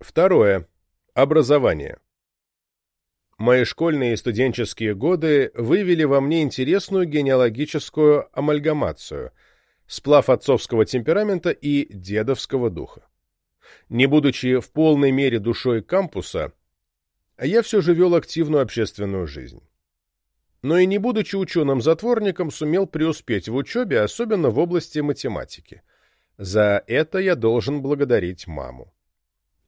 Второе. Образование. Мои школьные и студенческие годы вывели во мне интересную генеалогическую амальгамацию, сплав отцовского темперамента и дедовского духа. Не будучи в полной мере душой кампуса, я все же вел активную общественную жизнь. Но и не будучи ученым-затворником, сумел преуспеть в учебе, особенно в области математики. За это я должен благодарить маму.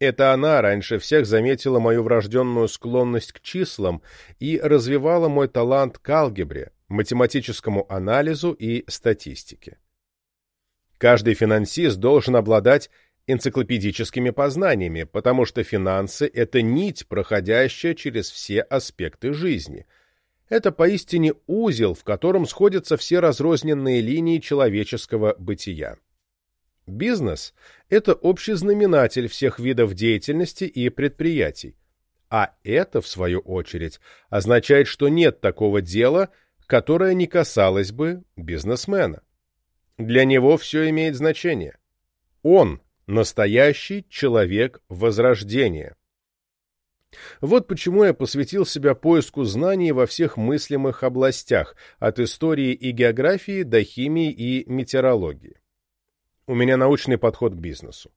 Это она раньше всех заметила мою врожденную склонность к числам и развивала мой талант к алгебре, математическому анализу и статистике. Каждый финансист должен обладать энциклопедическими познаниями, потому что финансы – это нить, проходящая через все аспекты жизни. Это поистине узел, в котором сходятся все разрозненные линии человеческого бытия. Бизнес – это общий знаменатель всех видов деятельности и предприятий. А это, в свою очередь, означает, что нет такого дела, которое не касалось бы бизнесмена. Для него все имеет значение. Он – настоящий человек Возрождения. Вот почему я посвятил себя поиску знаний во всех мыслимых областях, от истории и географии до химии и метеорологии. У меня научный подход к бизнесу.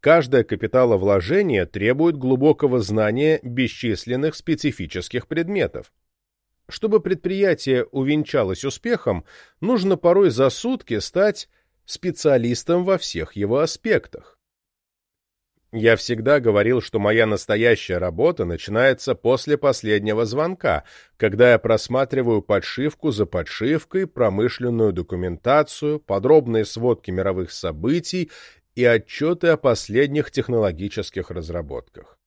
Каждое капиталовложение требует глубокого знания бесчисленных специфических предметов. Чтобы предприятие увенчалось успехом, нужно порой за сутки стать специалистом во всех его аспектах. Я всегда говорил, что моя настоящая работа начинается после последнего звонка, когда я просматриваю подшивку за подшивкой, промышленную документацию, подробные сводки мировых событий и отчеты о последних технологических разработках.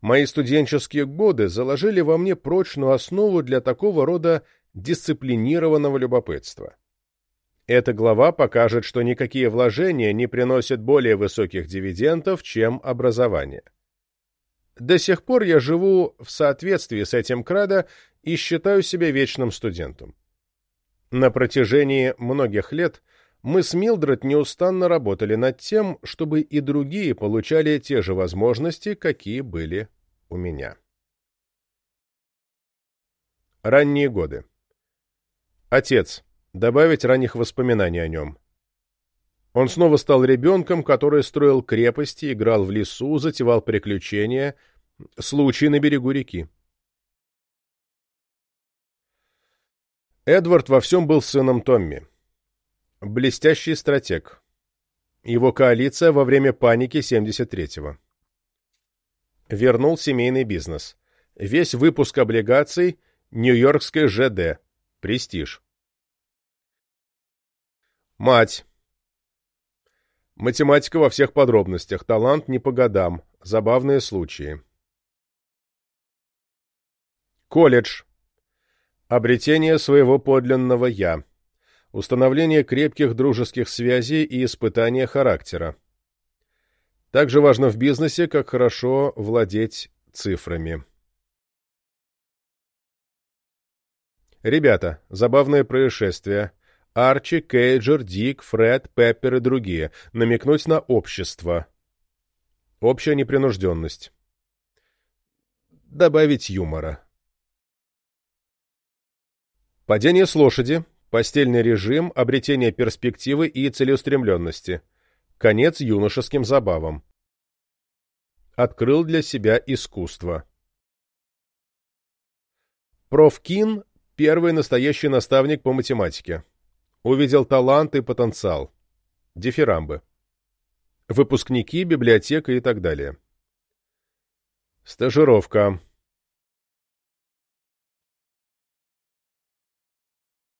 Мои студенческие годы заложили во мне прочную основу для такого рода дисциплинированного любопытства. Эта глава покажет, что никакие вложения не приносят более высоких дивидендов, чем образование. До сих пор я живу в соответствии с этим кредо и считаю себя вечным студентом. На протяжении многих лет мы с Милдред неустанно работали над тем, чтобы и другие получали те же возможности, какие были у меня. Ранние годы. Отец. Добавить ранних воспоминаний о нем. Он снова стал ребенком, который строил крепости, играл в лесу, затевал приключения, случаи на берегу реки. Эдвард во всем был сыном Томми. Блестящий стратег. Его коалиция во время паники 73-го. Вернул семейный бизнес. Весь выпуск облигаций Нью-Йоркской ЖД. Престиж. Мать. Математика во всех подробностях, талант не по годам, забавные случаи. Колледж. Обретение своего подлинного «я». Установление крепких дружеских связей и испытание характера. Также важно в бизнесе, как хорошо владеть цифрами. Ребята, забавное происшествие. Арчи, Кейджер, Дик, Фред, Пеппер и другие. Намекнуть на общество. Общая непринужденность. Добавить юмора. Падение с лошади, постельный режим, обретение перспективы и целеустремленности. Конец юношеским забавам. Открыл для себя искусство. Профкин – первый настоящий наставник по математике. Увидел талант и потенциал. Дифирамбы. Выпускники, библиотека и так далее. Стажировка.